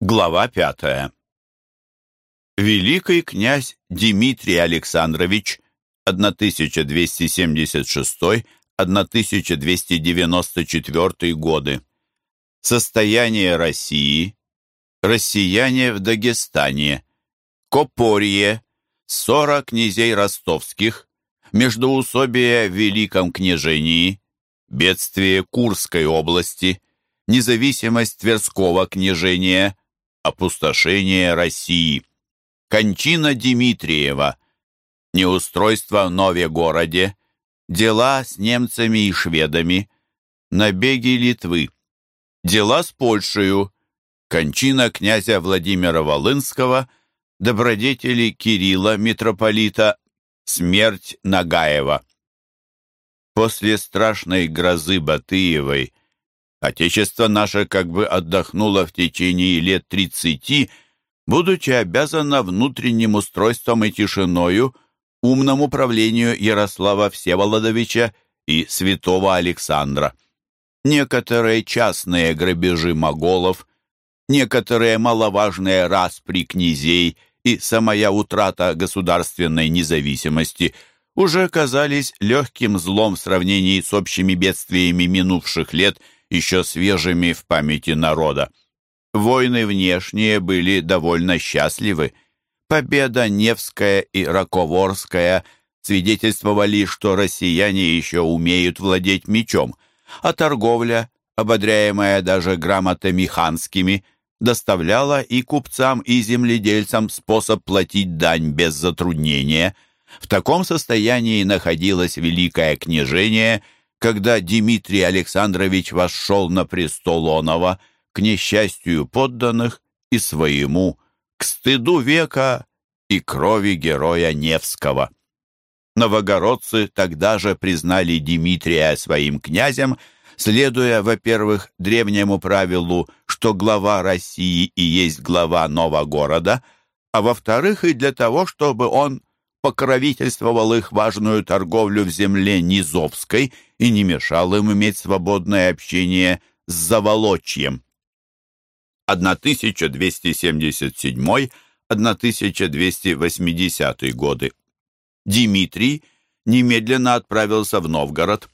Глава пятая. Великий князь Дмитрий Александрович 1276-1294 годы. Состояние России. Россияне в Дагестане. Копорье. Ссора князей ростовских. Междоусобие в Великом княжении. Бедствие Курской области. Независимость Тверского княжения опустошение России, кончина Дмитриева, неустройство в Нове-городе, дела с немцами и шведами, набеги Литвы, дела с Польшею, кончина князя Владимира Волынского, добродетели Кирилла, митрополита, смерть Нагаева. После страшной грозы Батыевой Отечество наше как бы отдохнуло в течение лет тридцати, будучи обязано внутренним устройством и тишиною умному правлению Ярослава Всеволодовича и святого Александра. Некоторые частные грабежи моголов, некоторые маловажные распри князей и самая утрата государственной независимости уже казались легким злом в сравнении с общими бедствиями минувших лет – еще свежими в памяти народа. Войны внешние были довольно счастливы. Победа Невская и Раковорская свидетельствовали, что россияне еще умеют владеть мечом, а торговля, ободряемая даже грамотами ханскими, доставляла и купцам, и земледельцам способ платить дань без затруднения. В таком состоянии находилось Великое княжение – когда Дмитрий Александрович вошел на престол Онова, к несчастью подданных и своему, к стыду века и крови героя Невского. Новогородцы тогда же признали Дмитрия своим князем, следуя, во-первых, древнему правилу, что глава России и есть глава Новогорода, а во-вторых, и для того, чтобы он покровительствовал их важную торговлю в земле Низовской и не мешал им иметь свободное общение с Заволочьем. 1277-1280 годы. Дмитрий немедленно отправился в Новгород,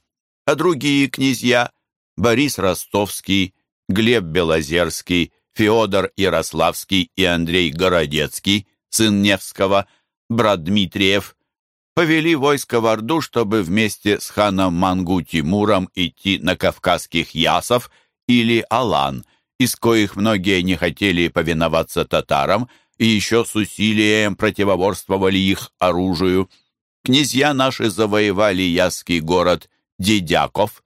а другие князья Борис Ростовский, Глеб Белозерский, Феодор Ярославский и Андрей Городецкий, сын Невского – брат Дмитриев, повели войско в Орду, чтобы вместе с ханом Мангу Тимуром идти на кавказских ясов или Алан, из коих многие не хотели повиноваться татарам и еще с усилием противоборствовали их оружию. Князья наши завоевали яский город Дедяков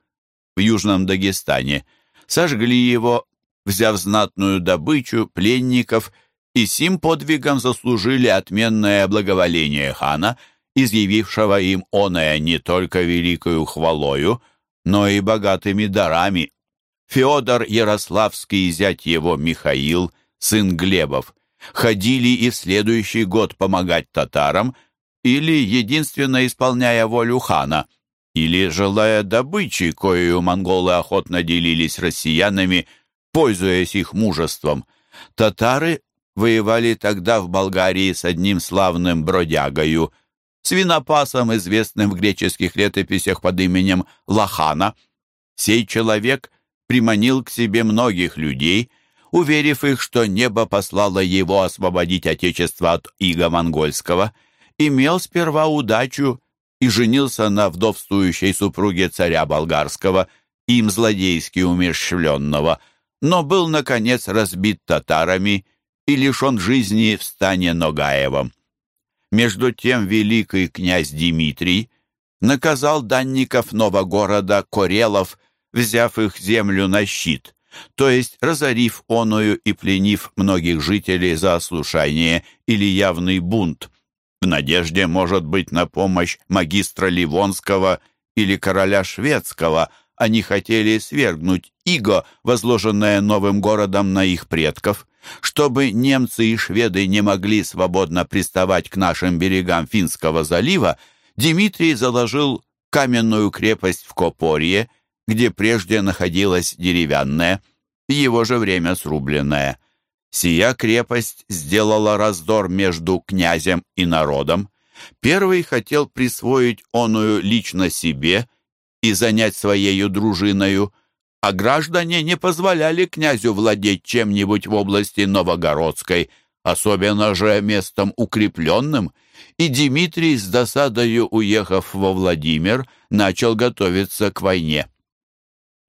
в Южном Дагестане, сожгли его, взяв знатную добычу, пленников – и сим подвигом заслужили отменное благоволение хана, изъявившего им оное не только великою хвалою, но и богатыми дарами. Феодор Ярославский и зять его Михаил, сын Глебов, ходили и в следующий год помогать татарам, или единственно исполняя волю хана, или желая добычи, коею монголы охотно делились россиянами, пользуясь их мужеством. Татары воевали тогда в Болгарии с одним славным бродягою, свинопасом, известным в греческих летописях под именем Лохана. Сей человек приманил к себе многих людей, уверив их, что небо послало его освободить отечество от иго монгольского, имел сперва удачу и женился на вдовствующей супруге царя болгарского, им злодейски умерщвленного, но был, наконец, разбит татарами и лишен жизни в стане Ногаевом. Между тем великий князь Дмитрий наказал данников Новогорода Корелов, взяв их землю на щит, то есть разорив оную и пленив многих жителей за ослушание или явный бунт, в надежде, может быть, на помощь магистра Ливонского или короля шведского, они хотели свергнуть иго, возложенное новым городом на их предков. Чтобы немцы и шведы не могли свободно приставать к нашим берегам Финского залива, Дмитрий заложил каменную крепость в Копорье, где прежде находилась деревянная, в его же время срубленная. Сия крепость сделала раздор между князем и народом. Первый хотел присвоить оную лично себе и занять своею дружиною, а граждане не позволяли князю владеть чем-нибудь в области Новогородской, особенно же местом укрепленным, и Дмитрий с досадою, уехав во Владимир, начал готовиться к войне.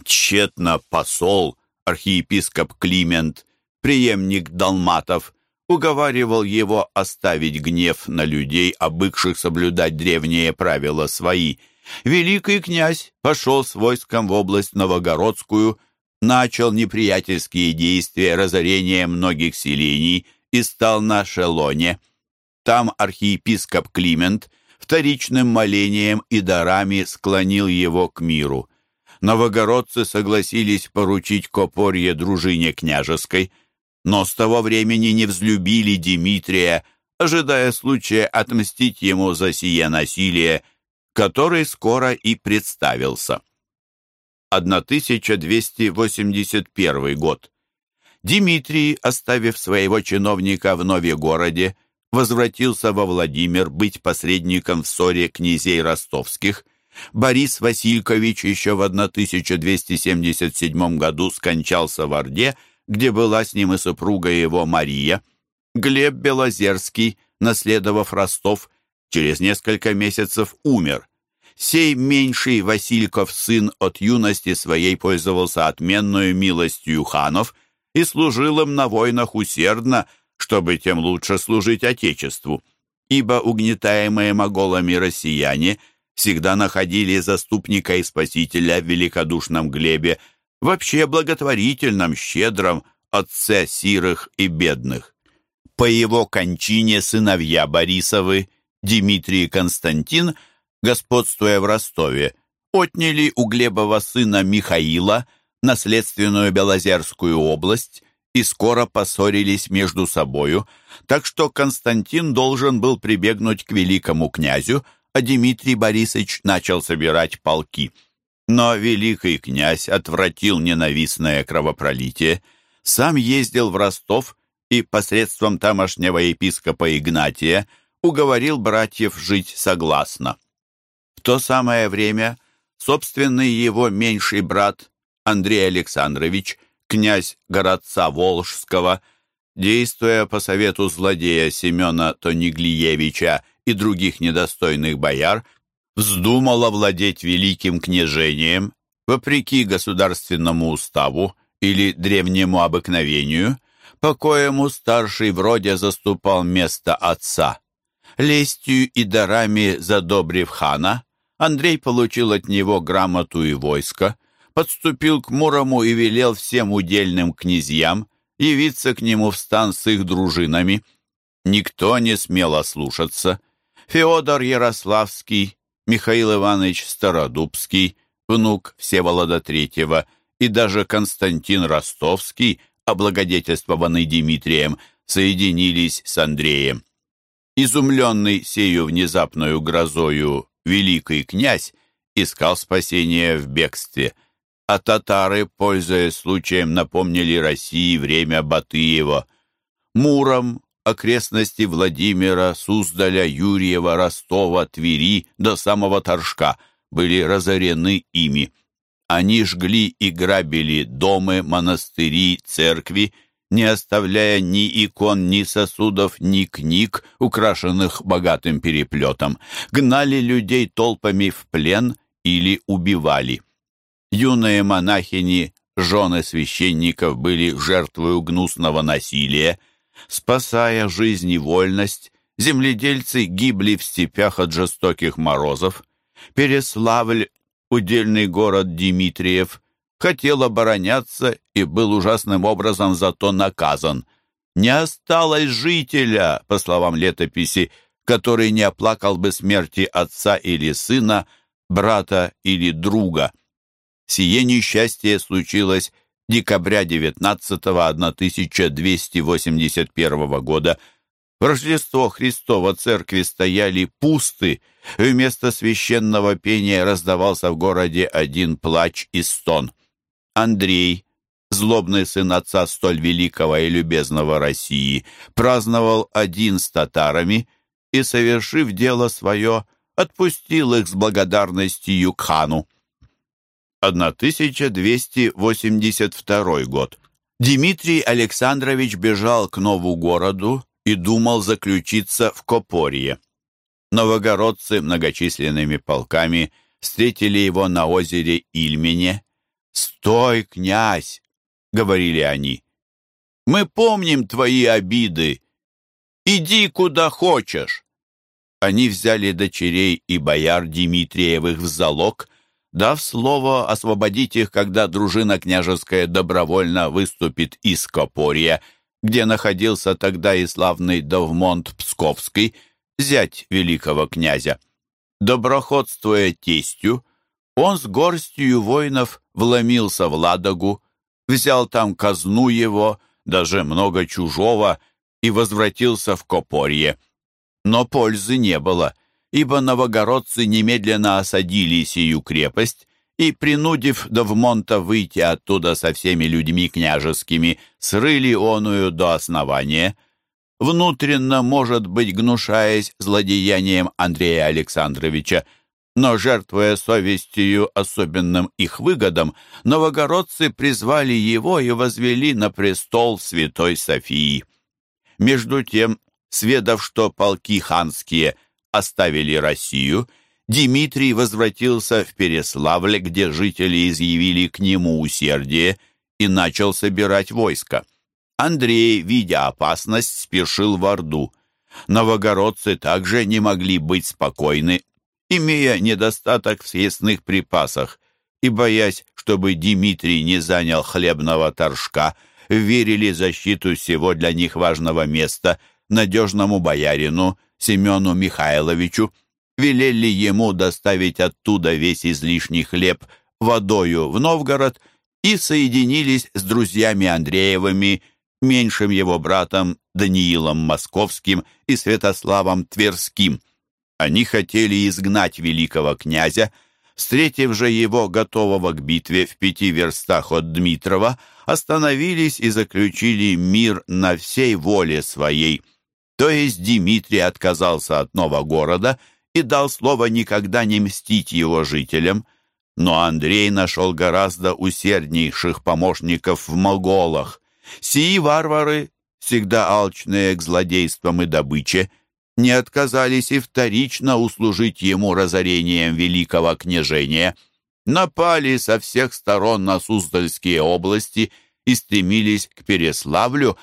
Тщетно посол, архиепископ Климент, преемник Далматов, уговаривал его оставить гнев на людей, обыкших соблюдать древние правила свои. Великий князь пошел с войском в область Новогородскую, начал неприятельские действия разорения многих селений и стал на Шелоне. Там архиепископ Климент вторичным молением и дарами склонил его к миру. Новогородцы согласились поручить Копорье дружине княжеской – но с того времени не взлюбили Дмитрия, ожидая случая отмстить ему за сие насилие, который скоро и представился. 1281 год. Дмитрий, оставив своего чиновника в Новегороде, возвратился во Владимир быть посредником в ссоре князей ростовских. Борис Василькович еще в 1277 году скончался в Орде, где была с ним и супруга его Мария. Глеб Белозерский, наследовав Ростов, через несколько месяцев умер. Сей меньший Васильков сын от юности своей пользовался отменную милостью ханов и служил им на войнах усердно, чтобы тем лучше служить Отечеству. Ибо угнетаемые моголами россияне всегда находили заступника и спасителя в великодушном Глебе, вообще благотворительном, щедром, отце сирых и бедных. По его кончине сыновья Борисовы, Дмитрий и Константин, господствуя в Ростове, отняли у Глебова сына Михаила наследственную Белозерскую область и скоро поссорились между собою, так что Константин должен был прибегнуть к великому князю, а Дмитрий Борисович начал собирать полки – но великий князь отвратил ненавистное кровопролитие, сам ездил в Ростов и посредством тамошнего епископа Игнатия уговорил братьев жить согласно. В то самое время собственный его меньший брат Андрей Александрович, князь городца Волжского, действуя по совету злодея Семена Тониглиевича и других недостойных бояр, вздумал овладеть великим княжением, вопреки государственному уставу или древнему обыкновению, по коему старший вроде заступал место отца. Лестью и дарами задобрив хана, Андрей получил от него грамоту и войско, подступил к Мурому и велел всем удельным князьям явиться к нему в стан с их дружинами. Никто не смел ослушаться. Феодор Ярославский, Михаил Иванович Стародубский, внук Всеволода Третьего, и даже Константин Ростовский, облагодетельствованный Дмитрием, соединились с Андреем. Изумленный сею внезапную грозою великий князь искал спасения в бегстве, а татары, пользуясь случаем, напомнили России время Батыева. Муром, окрестности Владимира, Суздаля, Юрьева, Ростова, Твери до самого Торжка были разорены ими. Они жгли и грабили дома, монастыри, церкви, не оставляя ни икон, ни сосудов, ни книг, украшенных богатым переплетом, гнали людей толпами в плен или убивали. Юные монахини, жены священников были жертвой гнусного насилия, Спасая жизнь и вольность, земледельцы гибли в степях от жестоких морозов. Переславль, удельный город Дмитриев, хотел обороняться и был ужасным образом зато наказан. Не осталось жителя, по словам летописи, который не оплакал бы смерти отца или сына, брата или друга. Сие несчастье случилось декабря 19 1281 года в Рождество Христово церкви стояли пусты, вместо священного пения раздавался в городе один плач и стон. Андрей, злобный сын отца столь великого и любезного России, праздновал один с татарами и, совершив дело свое, отпустил их с благодарностью к хану. 1282 год. Дмитрий Александрович бежал к Нову-городу и думал заключиться в Копорье. Новогородцы многочисленными полками встретили его на озере Ильмене. «Стой, князь!» — говорили они. «Мы помним твои обиды. Иди куда хочешь!» Они взяли дочерей и бояр Дмитриевых в залог, дав слово освободить их, когда дружина княжеская добровольно выступит из Копорья, где находился тогда и славный Довмонт Псковский, зять великого князя. Доброходствуя тестью, он с горстью воинов вломился в Ладогу, взял там казну его, даже много чужого, и возвратился в Копорье. Но пользы не было, ибо новогородцы немедленно осадили сию крепость и, принудив Довмонта выйти оттуда со всеми людьми княжескими, срыли оную до основания. Внутренно, может быть, гнушаясь злодеянием Андрея Александровича, но, жертвуя совестью особенным их выгодам, новогородцы призвали его и возвели на престол Святой Софии. Между тем, сведав, что полки ханские оставили Россию, Дмитрий возвратился в Переславль, где жители изъявили к нему усердие, и начал собирать войско. Андрей, видя опасность, спешил в Орду. Новогородцы также не могли быть спокойны, имея недостаток в съестных припасах, и, боясь, чтобы Дмитрий не занял хлебного торжка, верили защиту всего для них важного места надежному боярину Семену Михайловичу, велели ему доставить оттуда весь излишний хлеб водою в Новгород и соединились с друзьями Андреевыми, меньшим его братом Даниилом Московским и Святославом Тверским. Они хотели изгнать великого князя, встретив же его, готового к битве в пяти верстах от Дмитрова, остановились и заключили мир на всей воле своей. То есть Дмитрий отказался от нового города и дал слово никогда не мстить его жителям, но Андрей нашел гораздо усерднейших помощников в моголах. Сии варвары, всегда алчные к злодействам и добыче, не отказались и вторично услужить ему разорением великого княжения, напали со всех сторон на Суздальские области и стремились к Переславлю,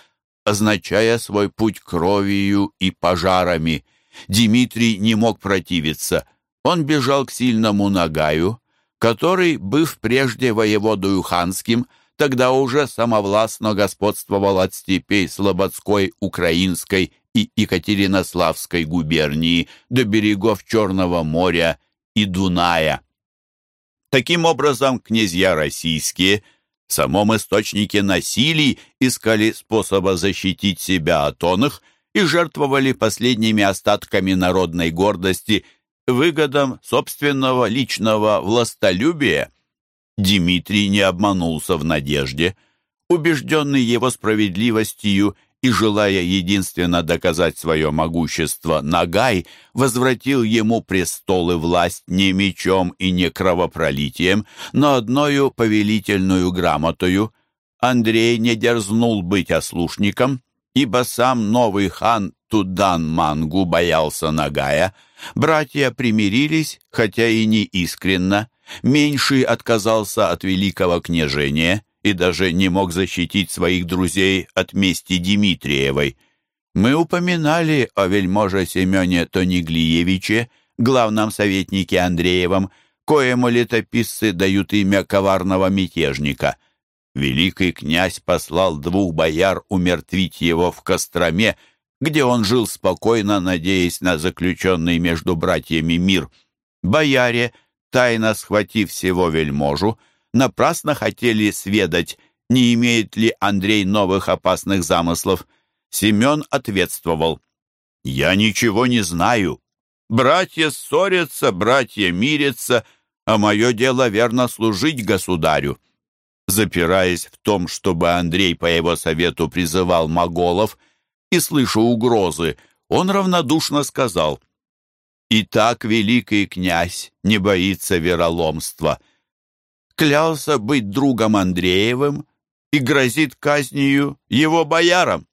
означая свой путь кровью и пожарами. Дмитрий не мог противиться. Он бежал к сильному Нагаю, который, быв прежде воеводою ханским, тогда уже самовластно господствовал от степей Слободской, Украинской и Екатеринославской губернии до берегов Черного моря и Дуная. Таким образом, князья российские в самом источнике насилий искали способа защитить себя от оных и жертвовали последними остатками народной гордости выгодам собственного личного властолюбия. Дмитрий не обманулся в надежде. Убежденный его справедливостью и, желая единственно доказать свое могущество, Нагай возвратил ему престол и власть не мечом и не кровопролитием, но одною повелительную грамотою. Андрей не дерзнул быть ослушником, ибо сам новый хан Тудан-Мангу боялся Нагая. Братья примирились, хотя и не искренно. Меньший отказался от великого княжения — и даже не мог защитить своих друзей от мести Дмитриевой. Мы упоминали о вельможе Семене Тониглиевиче, главном советнике Андреевом, коему летописцы дают имя коварного мятежника. Великий князь послал двух бояр умертвить его в Костроме, где он жил спокойно, надеясь на заключенный между братьями мир. Бояре, тайно схватив всего вельможу, напрасно хотели сведать, не имеет ли Андрей новых опасных замыслов. Семен ответствовал. «Я ничего не знаю. Братья ссорятся, братья мирятся, а мое дело верно служить государю». Запираясь в том, чтобы Андрей по его совету призывал моголов, и слыша угрозы, он равнодушно сказал «И так великий князь не боится вероломства. Клялся быть другом Андреевым и грозит казнью его боярам».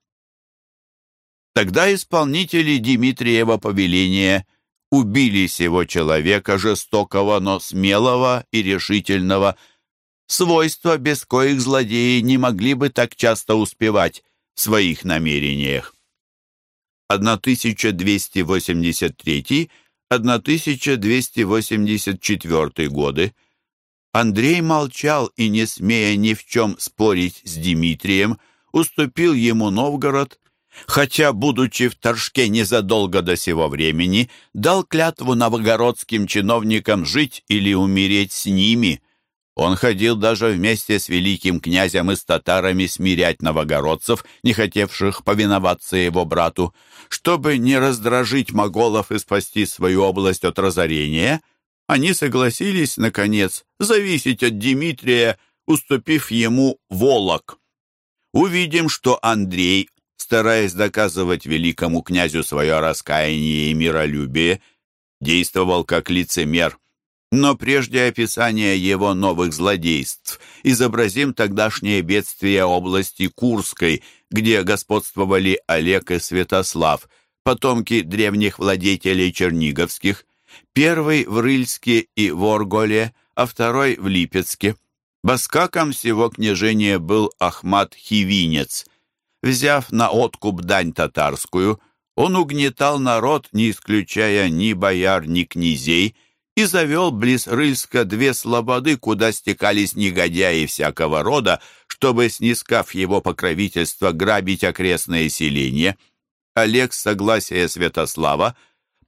Тогда исполнители Дмитриева повеления убили сего человека, жестокого, но смелого и решительного, свойства, без коих злодеи не могли бы так часто успевать в своих намерениях. 1283-1284 годы Андрей молчал и, не смея ни в чем спорить с Дмитрием, уступил ему Новгород хотя, будучи в Торжке незадолго до сего времени, дал клятву новгородским чиновникам жить или умереть с ними. Он ходил даже вместе с великим князем и с татарами смирять новогородцев, не хотевших повиноваться его брату. Чтобы не раздражить моголов и спасти свою область от разорения, они согласились, наконец, зависеть от Дмитрия, уступив ему Волок. Увидим, что Андрей стараясь доказывать великому князю свое раскаяние и миролюбие, действовал как лицемер. Но прежде описания его новых злодейств изобразим тогдашнее бедствие области Курской, где господствовали Олег и Святослав, потомки древних владетелей черниговских, первый в Рыльске и Ворголе, а второй в Липецке. Баскаком всего княжения был Ахмат Хивинец, Взяв на откуп дань татарскую, он угнетал народ, не исключая ни бояр, ни князей, и завел близ Рыльска две слободы, куда стекались негодяи всякого рода, чтобы, снискав его покровительство, грабить окрестные селения. Олег с согласия Святослава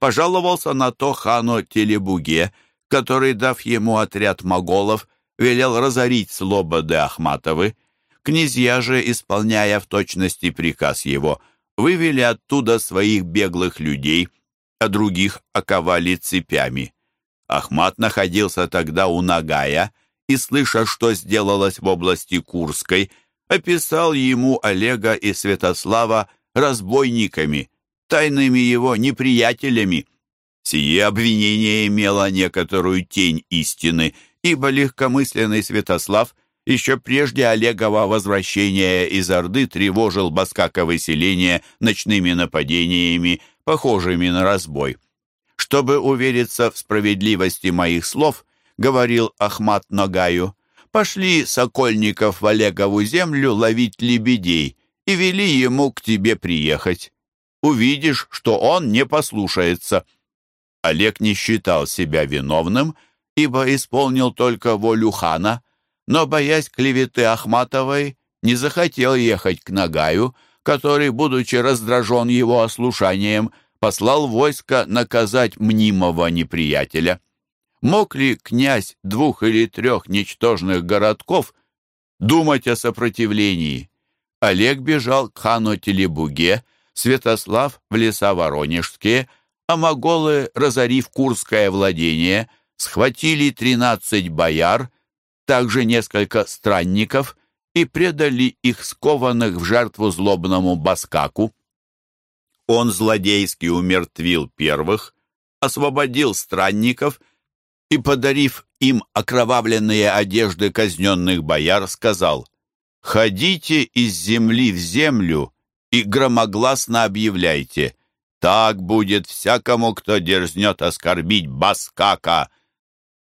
пожаловался на то хану Телебуге, который, дав ему отряд моголов, велел разорить слободы Ахматовы. Князья же, исполняя в точности приказ его, вывели оттуда своих беглых людей, а других оковали цепями. Ахмат находился тогда у Нагая и, слыша, что сделалось в области Курской, описал ему Олега и Святослава разбойниками, тайными его неприятелями. Сие обвинение имело некоторую тень истины, ибо легкомысленный Святослав еще прежде Олегова возвращения из Орды тревожил Баскаковы селение ночными нападениями, похожими на разбой. «Чтобы увериться в справедливости моих слов», — говорил Ахмат Ногаю, «пошли Сокольников в Олегову землю ловить лебедей и вели ему к тебе приехать. Увидишь, что он не послушается». Олег не считал себя виновным, ибо исполнил только волю хана — но, боясь клеветы Ахматовой, не захотел ехать к Нагаю, который, будучи раздражен его ослушанием, послал войско наказать мнимого неприятеля. Мог ли князь двух или трех ничтожных городков думать о сопротивлении? Олег бежал к хану Телебуге, Святослав в леса Воронежские, а моголы, разорив Курское владение, схватили тринадцать бояр также несколько странников и предали их скованных в жертву злобному Баскаку. Он злодейски умертвил первых, освободил странников и, подарив им окровавленные одежды казненных бояр, сказал «Ходите из земли в землю и громогласно объявляйте, так будет всякому, кто дерзнет оскорбить Баскака»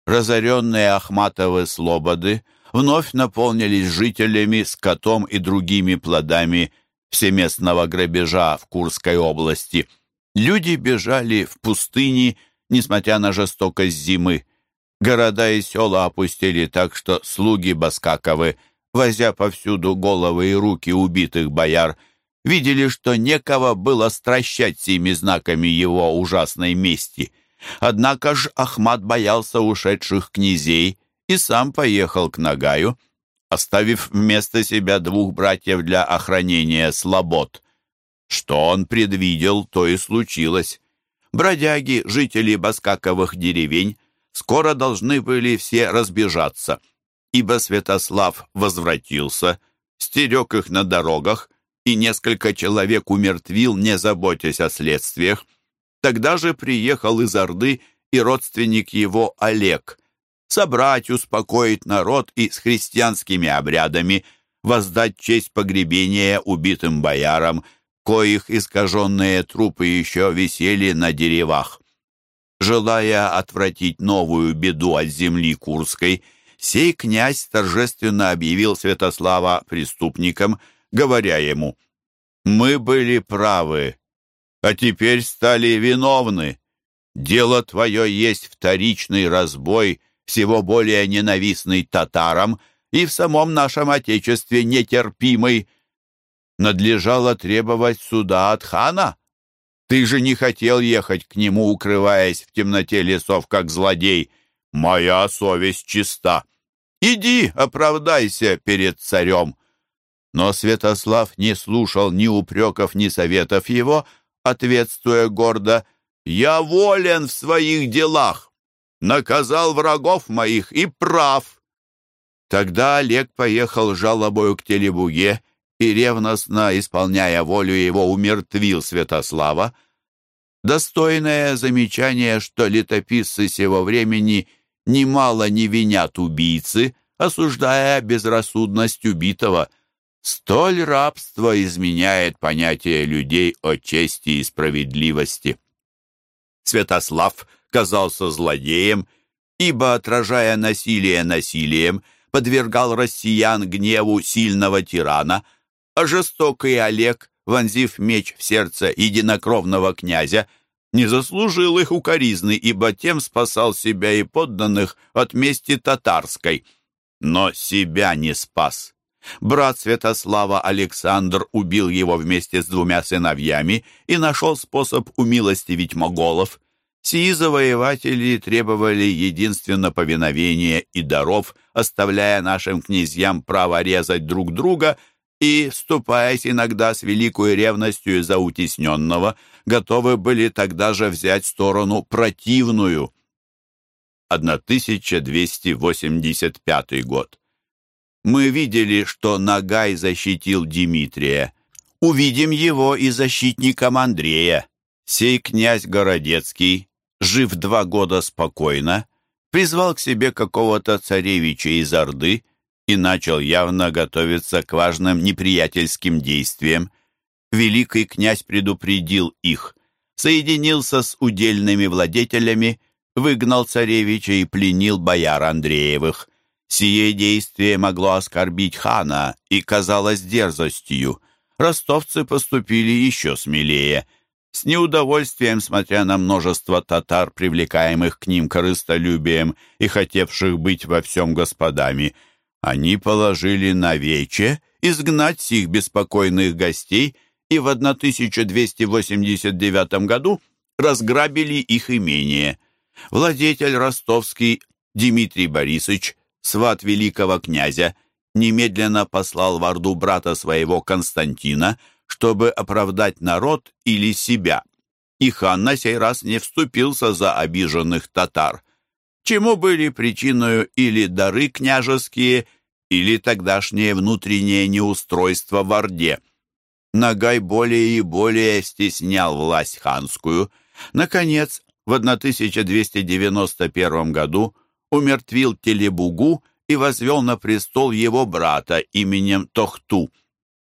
разоренные Ахматовы слободы вновь наполнились жителями, скотом и другими плодами всеместного грабежа в Курской области. Люди бежали в пустыни, несмотря на жестокость зимы. Города и села опустили так, что слуги Баскаковы, возя повсюду головы и руки убитых бояр, видели, что некого было стращать сими знаками его ужасной мести — Однако ж Ахмат боялся ушедших князей и сам поехал к Нагаю, оставив вместо себя двух братьев для охранения слобод. Что он предвидел, то и случилось. Бродяги, жители баскаковых деревень, скоро должны были все разбежаться. ибо Святослав возвратился, стерег их на дорогах и несколько человек умертвил, не заботясь о следствиях. Тогда же приехал из Орды и родственник его Олег, собрать, успокоить народ и с христианскими обрядами воздать честь погребения убитым боярам, коих искаженные трупы еще висели на деревах. Желая отвратить новую беду от земли Курской, сей князь торжественно объявил Святослава преступником, говоря ему, «Мы были правы, а теперь стали виновны. Дело твое есть вторичный разбой, всего более ненавистный татарам и в самом нашем Отечестве нетерпимый. Надлежало требовать суда от хана. Ты же не хотел ехать к нему, укрываясь в темноте лесов, как злодей. Моя совесть чиста. Иди, оправдайся перед царем». Но Святослав не слушал ни упреков, ни советов его, ответствуя гордо, «Я волен в своих делах, наказал врагов моих и прав». Тогда Олег поехал жалобою к Телебуге и, ревностно исполняя волю его, умертвил Святослава. Достойное замечание, что летописцы сего времени немало не винят убийцы, осуждая безрассудность убитого. Столь рабство изменяет понятие людей о чести и справедливости. Святослав казался злодеем, ибо, отражая насилие насилием, подвергал россиян гневу сильного тирана, а жестокий Олег, вонзив меч в сердце единокровного князя, не заслужил их укоризны, ибо тем спасал себя и подданных от мести татарской. Но себя не спас. Брат Святослава Александр убил его вместе с двумя сыновьями и нашел способ умилостивить моголов. Сии завоеватели требовали единственно повиновения и даров, оставляя нашим князьям право резать друг друга и, вступаясь иногда с великой ревностью за утесненного, готовы были тогда же взять сторону противную. 1285 год. Мы видели, что Нагай защитил Дмитрия. Увидим его и защитником Андрея. Сей князь Городецкий, жив два года спокойно, призвал к себе какого-то царевича из Орды и начал явно готовиться к важным неприятельским действиям. Великий князь предупредил их, соединился с удельными владетелями, выгнал царевича и пленил бояр Андреевых. Сие действие могло оскорбить хана и казалось дерзостью. Ростовцы поступили еще смелее. С неудовольствием, смотря на множество татар, привлекаемых к ним корыстолюбием и хотевших быть во всем господами, они положили на вече изгнать сих беспокойных гостей и в 1289 году разграбили их имение. Владетель ростовский Дмитрий Борисович сват великого князя, немедленно послал в Орду брата своего Константина, чтобы оправдать народ или себя. И хан на сей раз не вступился за обиженных татар, чему были причиной или дары княжеские, или тогдашнее внутреннее неустройство в Орде. Нагай более и более стеснял власть ханскую. Наконец, в 1291 году умертвил Телебугу и возвел на престол его брата именем Тохту.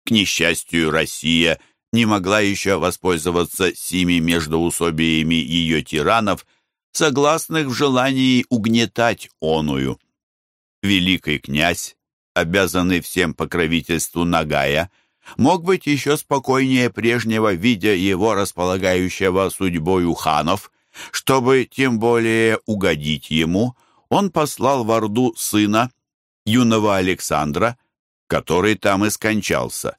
К несчастью, Россия не могла еще воспользоваться сими междоусобиями ее тиранов, согласных в желании угнетать оную. Великий князь, обязанный всем покровительству Нагая, мог быть еще спокойнее прежнего, видя его располагающего судьбою ханов, чтобы тем более угодить ему – он послал в Орду сына, юного Александра, который там и скончался.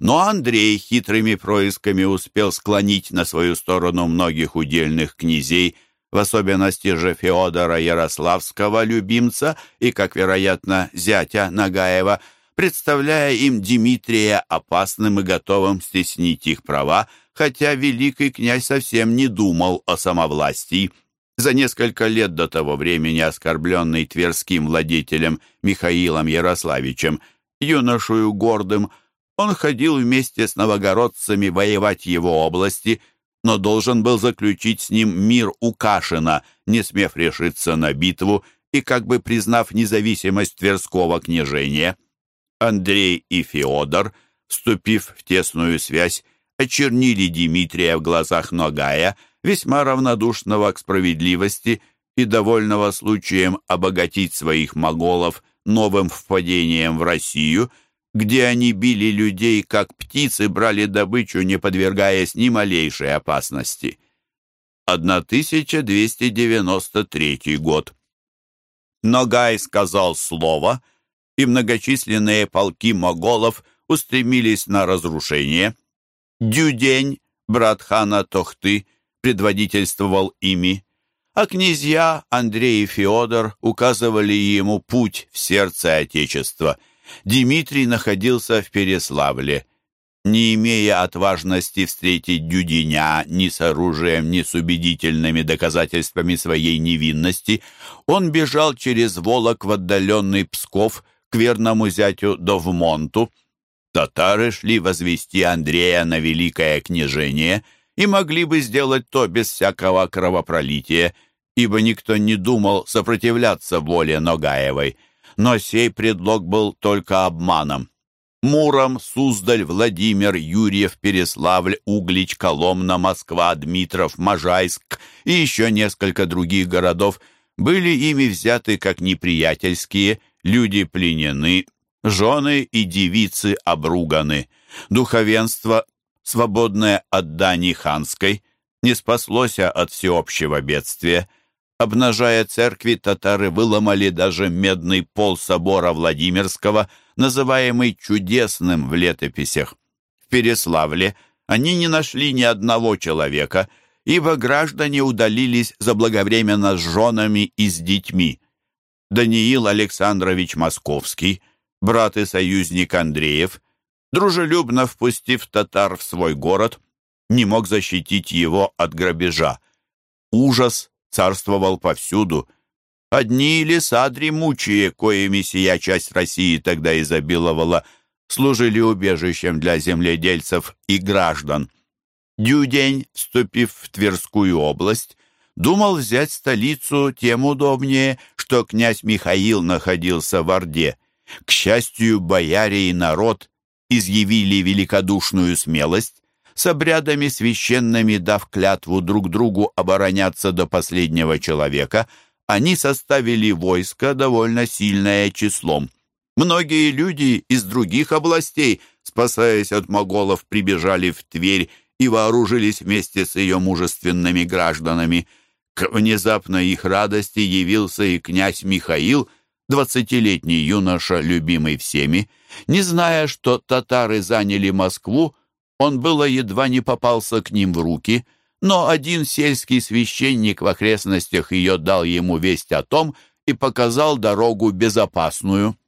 Но Андрей хитрыми происками успел склонить на свою сторону многих удельных князей, в особенности же Феодора Ярославского, любимца и, как вероятно, зятя Нагаева, представляя им Дмитрия опасным и готовым стеснить их права, хотя великий князь совсем не думал о самовластии. За несколько лет до того времени оскорбленный тверским владетелем Михаилом Ярославичем, юношую гордым, он ходил вместе с новогородцами воевать его области, но должен был заключить с ним мир у Кашина, не смев решиться на битву и как бы признав независимость Тверского княжения. Андрей и Феодор, вступив в тесную связь, очернили Дмитрия в глазах Ногая, весьма равнодушного к справедливости и довольного случаем обогатить своих моголов новым впадением в Россию, где они били людей, как птицы брали добычу, не подвергаясь ни малейшей опасности. 1293 год. Ногай сказал слово, и многочисленные полки моголов устремились на разрушение. Дюдень, брат хана Тохты, предводительствовал ими, а князья Андрей и Феодор указывали ему путь в сердце Отечества. Дмитрий находился в Переславле. Не имея отважности встретить Дюдиня ни с оружием, ни с убедительными доказательствами своей невинности, он бежал через Волок в отдаленный Псков к верному зятю Довмонту. Татары шли возвести Андрея на великое княжение — и могли бы сделать то без всякого кровопролития, ибо никто не думал сопротивляться воле Ногаевой. Но сей предлог был только обманом. Муром, Суздаль, Владимир, Юрьев, Переславль, Углич, Коломна, Москва, Дмитров, Можайск и еще несколько других городов были ими взяты как неприятельские, люди пленены, жены и девицы обруганы. Духовенство свободное от дани ханской, не спаслося от всеобщего бедствия. Обнажая церкви, татары выломали даже медный пол собора Владимирского, называемый чудесным в летописях. В Переславле они не нашли ни одного человека, ибо граждане удалились заблаговременно с женами и с детьми. Даниил Александрович Московский, брат и союзник Андреев, дружелюбно впустив татар в свой город, не мог защитить его от грабежа. Ужас царствовал повсюду. Одни леса дремучие, коими сия часть России тогда изобиловала, служили убежищем для земледельцев и граждан. Дюдень, вступив в Тверскую область, думал взять столицу тем удобнее, что князь Михаил находился в Орде. К счастью, бояре и народ изъявили великодушную смелость, с обрядами священными дав клятву друг другу обороняться до последнего человека, они составили войско довольно сильное числом. Многие люди из других областей, спасаясь от моголов, прибежали в Тверь и вооружились вместе с ее мужественными гражданами. К внезапной их радости явился и князь Михаил, двадцатилетний юноша, любимый всеми. Не зная, что татары заняли Москву, он было едва не попался к ним в руки, но один сельский священник в окрестностях ее дал ему весть о том и показал дорогу безопасную.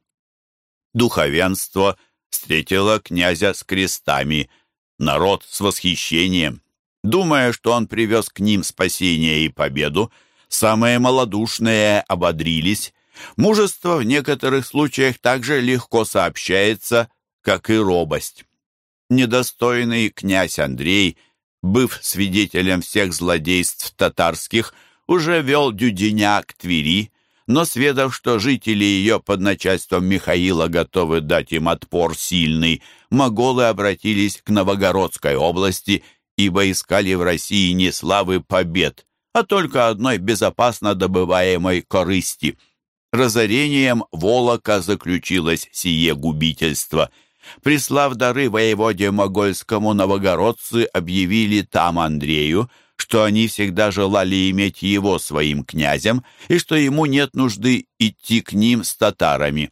Духовенство встретило князя с крестами, народ с восхищением. Думая, что он привез к ним спасение и победу, самые малодушные ободрились, Мужество в некоторых случаях также легко сообщается, как и робость. Недостойный князь Андрей, быв свидетелем всех злодейств татарских, уже вел Дюденя к Твери, но сведав, что жители ее под начальством Михаила готовы дать им отпор сильный, моголы обратились к Новогородской области, ибо искали в России не славы побед, а только одной безопасно добываемой корысти – разорением Волока заключилось сие губительство. Прислав дары воеводе Могольскому, новогородцы объявили там Андрею, что они всегда желали иметь его своим князем и что ему нет нужды идти к ним с татарами.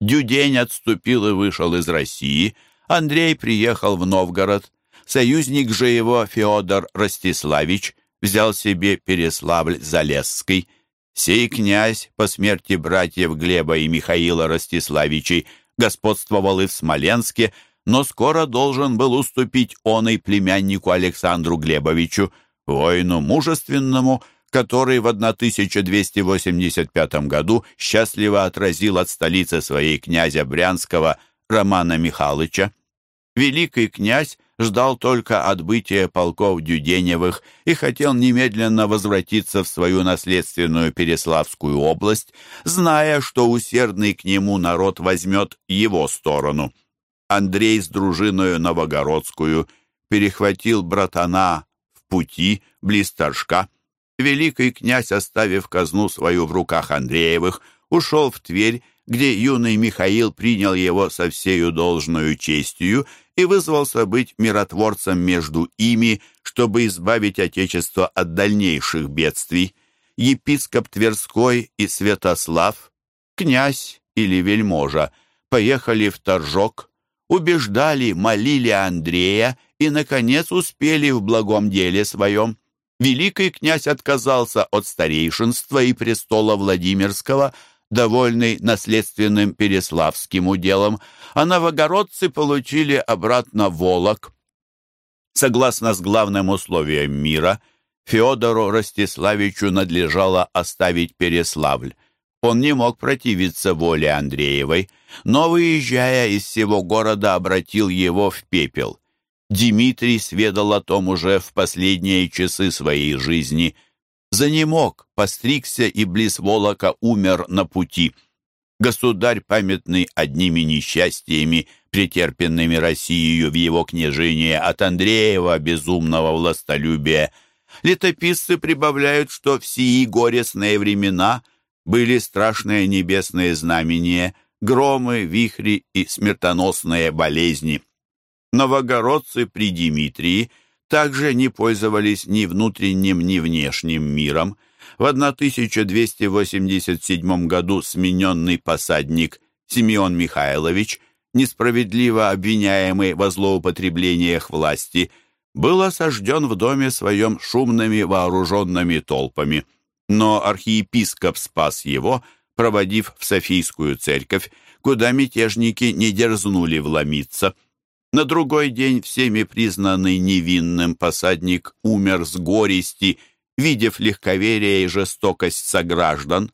Дюдень отступил и вышел из России, Андрей приехал в Новгород, союзник же его, Феодор Ростиславич, взял себе Переславль-Залесский, Сей князь по смерти братьев Глеба и Михаила Ростиславичей господствовал и в Смоленске, но скоро должен был уступить он и племяннику Александру Глебовичу, воину мужественному, который в 1285 году счастливо отразил от столицы своей князя Брянского Романа Михайловича. Великий князь ждал только отбытия полков Дюденевых и хотел немедленно возвратиться в свою наследственную Переславскую область, зная, что усердный к нему народ возьмет его сторону. Андрей с дружиною Новогородскую перехватил братана в пути близ Торжка. Великий князь, оставив казну свою в руках Андреевых, ушел в Тверь, где юный Михаил принял его со всею должную честью и вызвался быть миротворцем между ими, чтобы избавить Отечество от дальнейших бедствий. Епископ Тверской и Святослав, князь или вельможа, поехали в Торжок, убеждали, молили Андрея и, наконец, успели в благом деле своем. Великий князь отказался от старейшинства и престола Владимирского, довольный наследственным переславским уделом, а новогородцы получили обратно Волок. Согласно с главным условием мира, Феодору Ростиславичу надлежало оставить Переславль. Он не мог противиться воле Андреевой, но, выезжая из всего города, обратил его в пепел. Дмитрий сведал о том уже в последние часы своей жизни. Занемог, постригся и близ Волока умер на пути. Государь, памятный одними несчастьями, претерпенными Россией в его княжении от Андреева безумного властолюбия, летописцы прибавляют, что в сии горестные времена – были страшные небесные знамения, громы, вихри и смертоносные болезни. Новогородцы при Дмитрии также не пользовались ни внутренним, ни внешним миром. В 1287 году смененный посадник Симеон Михайлович, несправедливо обвиняемый во злоупотреблениях власти, был осажден в доме своем шумными вооруженными толпами но архиепископ спас его, проводив в Софийскую церковь, куда мятежники не дерзнули вломиться. На другой день всеми признанный невинным посадник умер с горести, видев легковерие и жестокость сограждан.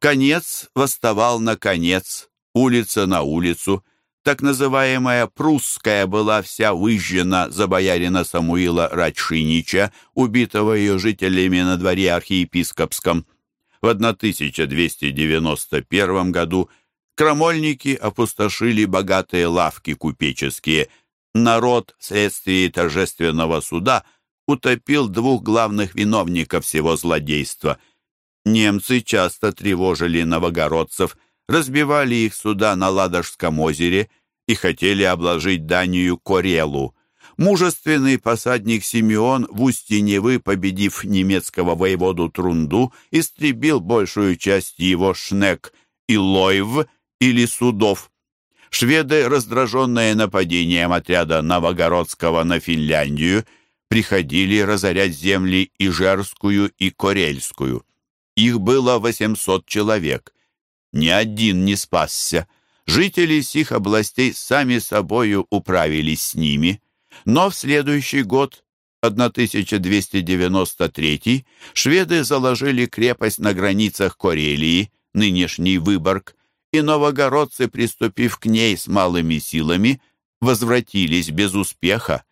Конец восставал на конец, улица на улицу — так называемая прусская была вся выжжена за боярина Самуила Радшинича, убитого ее жителями на дворе архиепископском. В 1291 году крамольники опустошили богатые лавки купеческие. Народ вследствие торжественного суда утопил двух главных виновников всего злодейства. Немцы часто тревожили новогородцев – разбивали их суда на Ладожском озере и хотели обложить Данию Корелу. Мужественный посадник Симеон в устье Невы, победив немецкого воеводу Трунду, истребил большую часть его шнек и лойв или судов. Шведы, раздраженные нападением отряда Новогородского на Финляндию, приходили разорять земли Ижерскую и Корельскую. Их было 800 человек ни один не спасся. Жители сих областей сами собою управились с ними. Но в следующий год, 1293, шведы заложили крепость на границах Карелии, нынешний Выборг, и новогородцы, приступив к ней с малыми силами, возвратились без успеха.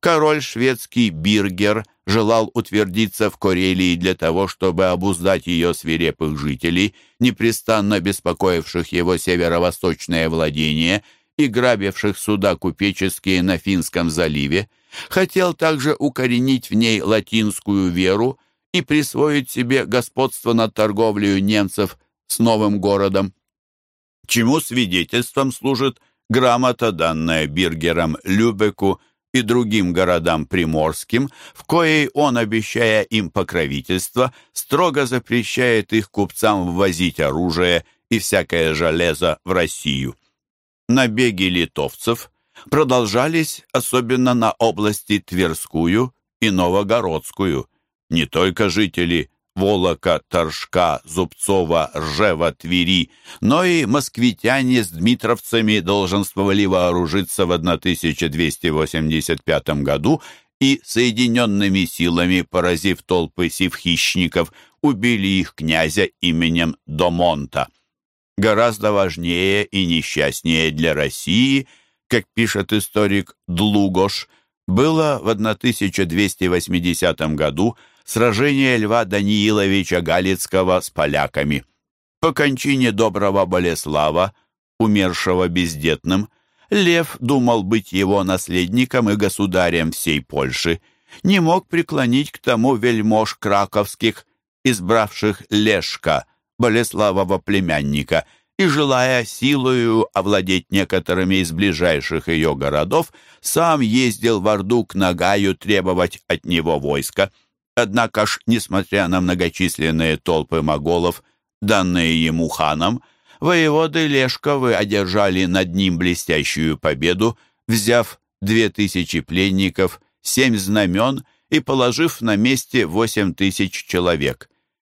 Король шведский Биргер желал утвердиться в Карелии для того, чтобы обуздать ее свирепых жителей, непрестанно беспокоивших его северо-восточное владение и грабивших суда купеческие на Финском заливе, хотел также укоренить в ней латинскую веру и присвоить себе господство над торговлей немцев с новым городом. Чему свидетельством служит грамота, данная Биргером Любеку, и другим городам приморским, в коей он, обещая им покровительство, строго запрещает их купцам ввозить оружие и всякое железо в Россию. Набеги литовцев продолжались особенно на области Тверскую и Новогородскую. Не только жители Волока, Торжка, Зубцова, Ржева, Твери, но и москвитяне с дмитровцами долженствовали вооружиться в 1285 году и соединенными силами, поразив толпы сивхищников, убили их князя именем Домонта. Гораздо важнее и несчастнее для России, как пишет историк Длугош, было в 1280 году сражение Льва Данииловича Галицкого с поляками. По кончине доброго Болеслава, умершего бездетным, Лев думал быть его наследником и государем всей Польши, не мог преклонить к тому вельмож краковских, избравших Лешка, Болеславова племянника, и, желая силою овладеть некоторыми из ближайших ее городов, сам ездил в Орду к Нагаю требовать от него войска. Однако ж, несмотря на многочисленные толпы моголов, данные ему ханом, воеводы Лешковы одержали над ним блестящую победу, взяв две тысячи пленников, семь знамен и положив на месте восемь тысяч человек.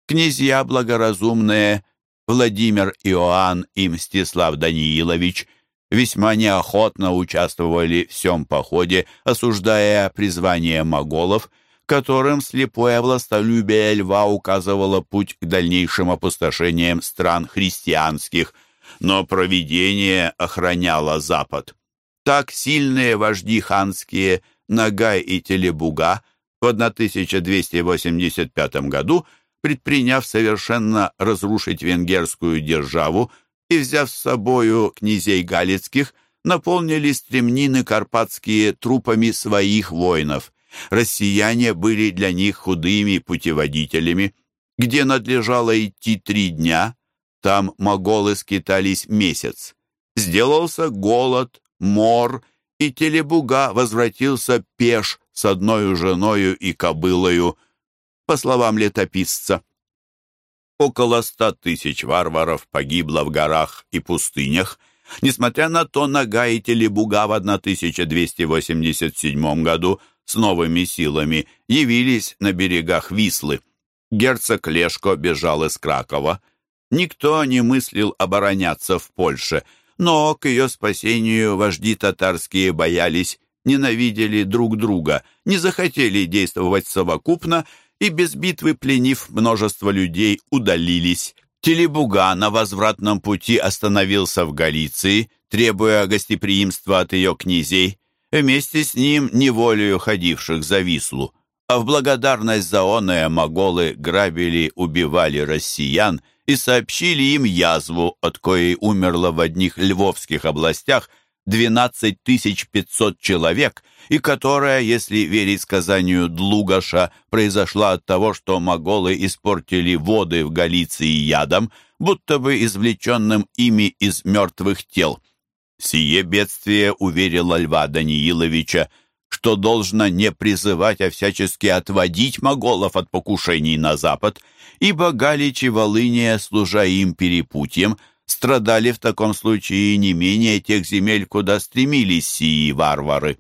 Князья благоразумные Владимир Иоанн и Мстислав Даниилович весьма неохотно участвовали в всем походе, осуждая призвание моголов – которым слепое властолюбие льва указывало путь к дальнейшим опустошениям стран христианских, но провидение охраняло Запад. Так сильные вожди ханские Нагай и Телебуга в 1285 году, предприняв совершенно разрушить венгерскую державу и взяв с собою князей галицких, наполнили стремнины карпатские трупами своих воинов. Россияне были для них худыми путеводителями. Где надлежало идти три дня, там моголы скитались месяц. Сделался голод, мор, и Телебуга возвратился пеш с одной женою и кобылою, по словам летописца. Около ста тысяч варваров погибло в горах и пустынях, Несмотря на то, Нога и Телебуга в 1287 году с новыми силами явились на берегах Вислы. Герцог Лешко бежал из Кракова. Никто не мыслил обороняться в Польше, но к ее спасению вожди татарские боялись, ненавидели друг друга, не захотели действовать совокупно и без битвы, пленив множество людей, удалились. Телебуга на возвратном пути остановился в Галиции, требуя гостеприимства от ее князей, вместе с ним неволею ходивших за Вислу. А в благодарность за оное моголы грабили, убивали россиян и сообщили им язву, от коей умерло в одних львовских областях 12 500 человек, и которая, если верить сказанию Длугаша, произошла от того, что моголы испортили воды в Галиции ядом, будто бы извлеченным ими из мертвых тел. Сие бедствие уверило Льва Данииловича, что должно не призывать, а всячески отводить моголов от покушений на запад, ибо Галич и Волыния, служа им перепутьем, страдали в таком случае не менее тех земель, куда стремились сии варвары.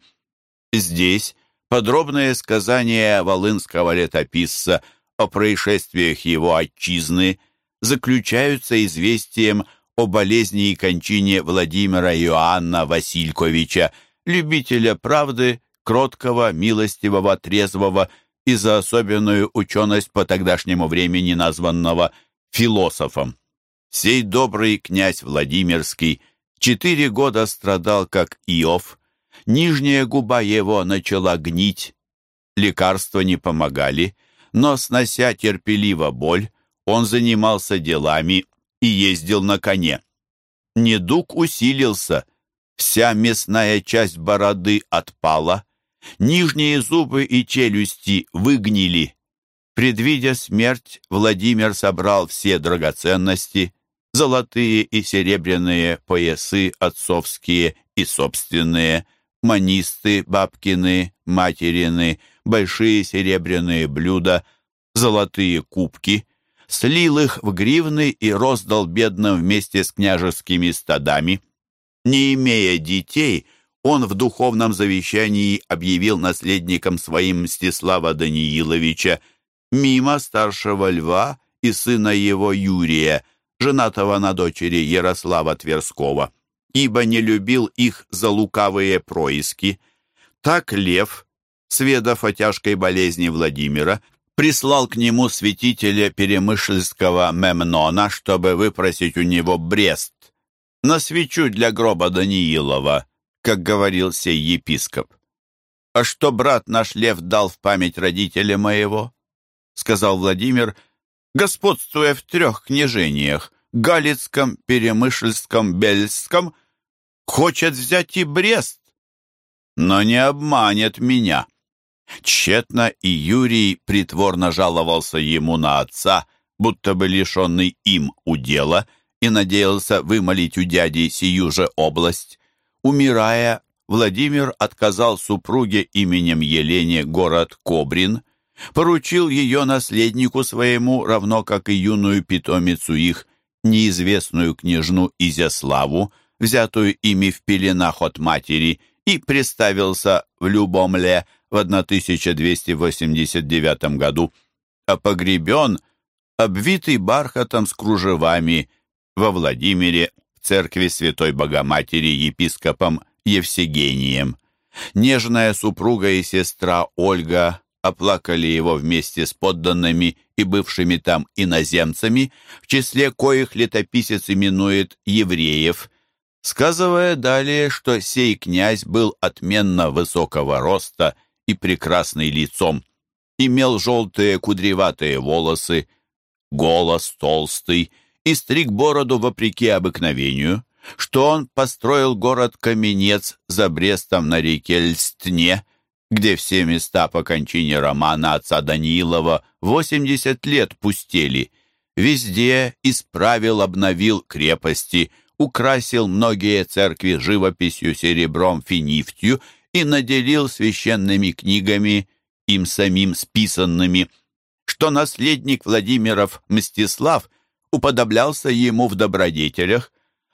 Здесь подробное сказание волынского летописца о происшествиях его отчизны заключаются известием о болезни и кончине Владимира Иоанна Васильковича, любителя правды, кроткого, милостивого, трезвого и за особенную ученость по тогдашнему времени названного философом. Сей добрый князь Владимирский четыре года страдал, как Иов, нижняя губа его начала гнить, лекарства не помогали, но, снося терпеливо боль, он занимался делами и ездил на коне. Недуг усилился, вся мясная часть бороды отпала, нижние зубы и челюсти выгнили. Предвидя смерть, Владимир собрал все драгоценности, золотые и серебряные поясы отцовские и собственные, манисты, бабкины, материны, большие серебряные блюда, золотые кубки — слил их в гривны и роздал бедным вместе с княжескими стадами. Не имея детей, он в духовном завещании объявил наследником своим Мстислава Данииловича мимо старшего льва и сына его Юрия, женатого на дочери Ярослава Тверского, ибо не любил их за лукавые происки. Так лев, сведав о тяжкой болезни Владимира, прислал к нему святителя Перемышльского Мемнона, чтобы выпросить у него Брест на свечу для гроба Даниилова, как говорил сей епископ. «А что брат наш Лев дал в память родителя моего?» — сказал Владимир, господствуя в трех княжениях — Галицком, Перемышльском, Бельском, хочет взять и Брест, но не обманет меня. Тщетно и Юрий притворно жаловался ему на отца, будто бы лишенный им удела, и надеялся вымолить у дяди сию же область. Умирая, Владимир отказал супруге именем Елене город Кобрин, поручил ее наследнику своему, равно как и юную питомицу их, неизвестную княжну Изяславу, взятую ими в пеленах от матери, и представился в Любомле в 1289 году, а погребен, обвитый бархатом с кружевами, во Владимире в церкви Святой Богоматери епископом Евсегением. Нежная супруга и сестра Ольга оплакали его вместе с подданными и бывшими там иноземцами, в числе коих летописец именует евреев, сказывая далее, что сей князь был отменно высокого роста и прекрасный лицом, имел желтые кудреватые волосы, голос толстый и стриг бороду вопреки обыкновению, что он построил город Каменец за Брестом на реке Льстне, где все места по кончине романа отца Данилова 80 лет пустели. Везде исправил, обновил крепости, украсил многие церкви живописью, серебром, финифтью и наделил священными книгами, им самим списанными, что наследник Владимиров Мстислав уподоблялся ему в добродетелях,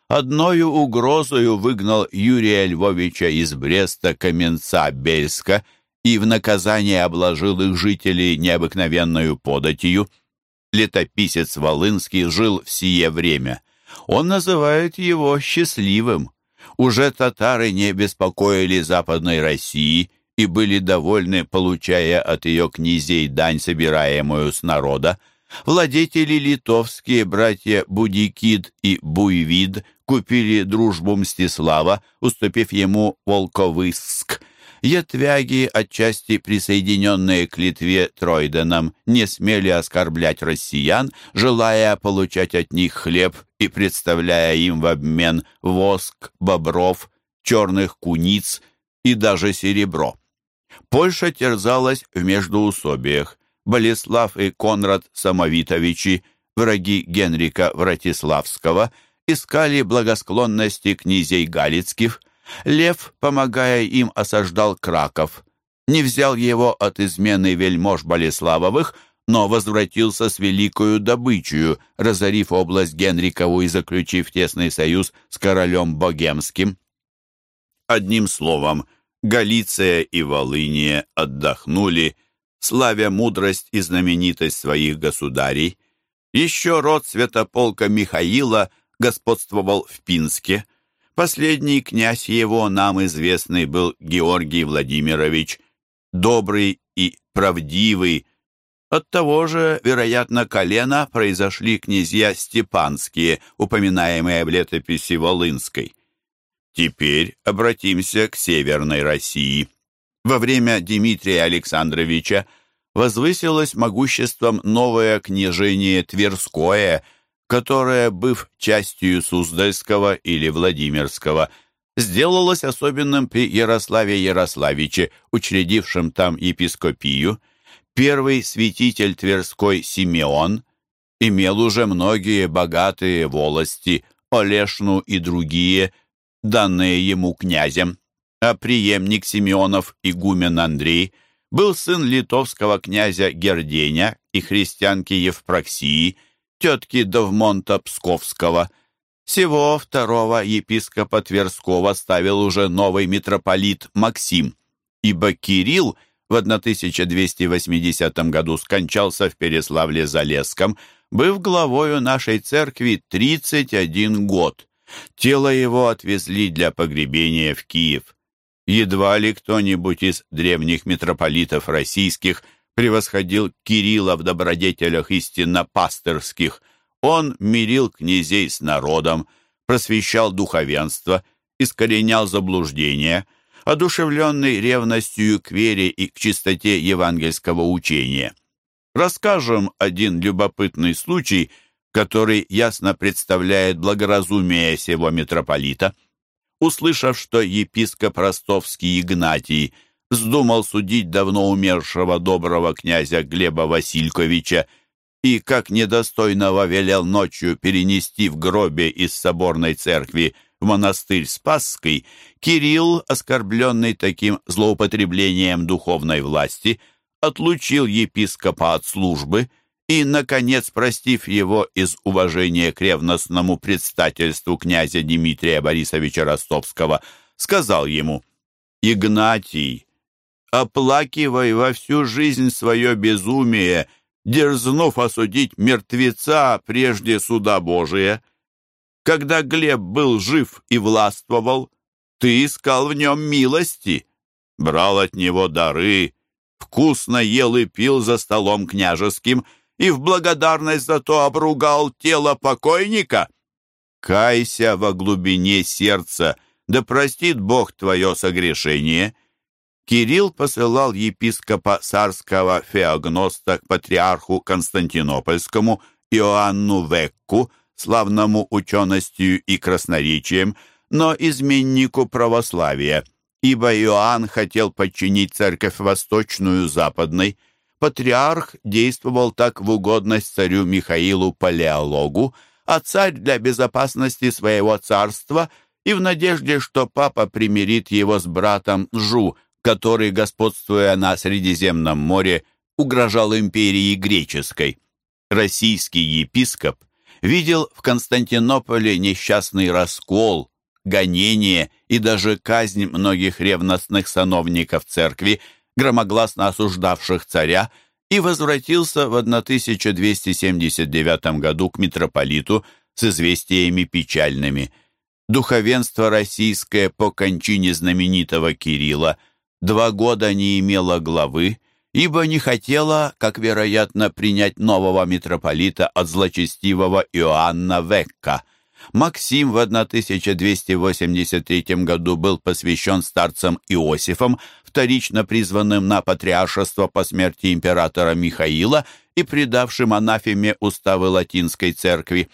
одною угрозою выгнал Юрия Львовича из Бреста, Каменца, Бельска и в наказание обложил их жителей необыкновенную податью. Летописец Волынский жил в сие время. Он называет его счастливым. Уже татары не беспокоили Западной России и были довольны, получая от ее князей дань, собираемую с народа. Владетели литовские братья Будикид и Буйвид купили дружбу Мстислава, уступив ему Волковыск. Ятвяги, отчасти присоединенные к Литве Тройденом, не смели оскорблять россиян, желая получать от них хлеб и представляя им в обмен воск, бобров, черных куниц и даже серебро. Польша терзалась в междоусобиях. Болеслав и Конрад Самовитовичи, враги Генрика Вратиславского, искали благосклонности князей Галицких. Лев, помогая им, осаждал Краков. Не взял его от измены вельмож Болеславовых, но возвратился с великою добычей, разорив область Генрикову и заключив тесный союз с королем Богемским. Одним словом, Галиция и Волыния отдохнули, славя мудрость и знаменитость своих государей. Еще род святополка Михаила господствовал в Пинске. Последний князь его, нам известный, был Георгий Владимирович, добрый и правдивый. От того же, вероятно, колена произошли князья Степанские, упоминаемые в летописи Волынской. Теперь обратимся к Северной России во время Дмитрия Александровича возвысилось могуществом новое княжение Тверское, которое, быв частью Суздальского или Владимирского, сделалось особенным при Ярославе Ярославиче, учредившем там епископию. Первый святитель Тверской Симеон имел уже многие богатые волости, Олешну и другие, данные ему князем а преемник Симеонов, игумен Андрей, был сын литовского князя Герденя и христианки Евпроксии, тетки Довмонта Псковского. Всего второго епископа Тверского ставил уже новый митрополит Максим, ибо Кирилл в 1280 году скончался в Переславле-Залесском, быв главою нашей церкви 31 год. Тело его отвезли для погребения в Киев. Едва ли кто-нибудь из древних митрополитов российских превосходил Кирилла в добродетелях истинно пастырских. Он мирил князей с народом, просвещал духовенство, искоренял заблуждения, одушевленный ревностью к вере и к чистоте евангельского учения. Расскажем один любопытный случай, который ясно представляет благоразумие сего митрополита. Услышав, что епископ Ростовский Игнатий вздумал судить давно умершего доброго князя Глеба Васильковича и, как недостойного, велел ночью перенести в гробе из соборной церкви в монастырь Спасский, Кирилл, оскорбленный таким злоупотреблением духовной власти, отлучил епископа от службы и, наконец, простив его из уважения к ревностному предстательству князя Дмитрия Борисовича Ростовского, сказал ему «Игнатий, оплакивай во всю жизнь свое безумие, дерзнув осудить мертвеца прежде суда Божия. Когда Глеб был жив и властвовал, ты искал в нем милости, брал от него дары, вкусно ел и пил за столом княжеским и в благодарность за то обругал тело покойника. Кайся во глубине сердца, да простит Бог твое согрешение. Кирилл посылал епископа царского феогноста к патриарху Константинопольскому Иоанну Векку, славному ученостью и красноречием, но изменнику православия, ибо Иоанн хотел подчинить церковь восточную западной. Патриарх действовал так в угодность царю Михаилу Палеологу, а царь для безопасности своего царства и в надежде, что папа примирит его с братом Жу, который, господствуя на Средиземном море, угрожал империи греческой. Российский епископ видел в Константинополе несчастный раскол, гонение и даже казнь многих ревностных сановников церкви, громогласно осуждавших царя, и возвратился в 1279 году к митрополиту с известиями печальными. Духовенство российское по кончине знаменитого Кирилла – два года не имела главы, ибо не хотела, как вероятно, принять нового митрополита от злочестивого Иоанна Векка. Максим в 1283 году был посвящен старцам Иосифом, вторично призванным на патриаршество по смерти императора Михаила и предавшим анафеме уставы латинской церкви.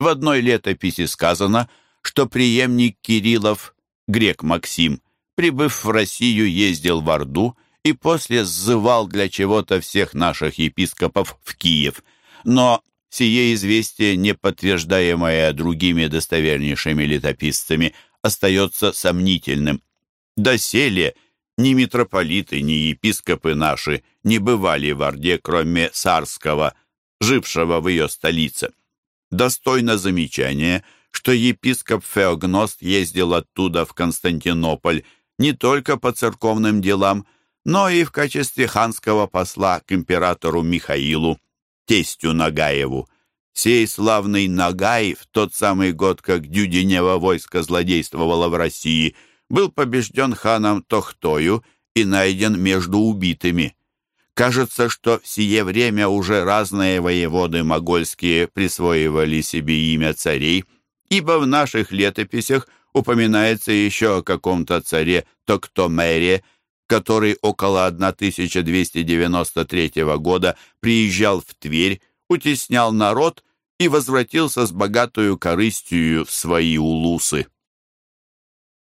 В одной летописи сказано, что преемник Кириллов, грек Максим, прибыв в Россию, ездил в Орду и после сзывал для чего-то всех наших епископов в Киев. Но сие известие, не подтверждаемое другими достовернейшими летописцами, остается сомнительным. Доселе ни митрополиты, ни епископы наши не бывали в Орде, кроме Сарского, жившего в ее столице. Достойно замечания, что епископ Феогност ездил оттуда в Константинополь не только по церковным делам, но и в качестве ханского посла к императору Михаилу, тестю Нагаеву. Сей славный Нагай в тот самый год, как Дюдинево войско злодействовало в России, был побежден ханом Тохтою и найден между убитыми. Кажется, что в сие время уже разные воеводы могольские присвоивали себе имя царей, ибо в наших летописях – упоминается еще о каком-то царе Токтомере, который около 1293 года приезжал в Тверь, утеснял народ и возвратился с богатую корыстью в свои улусы.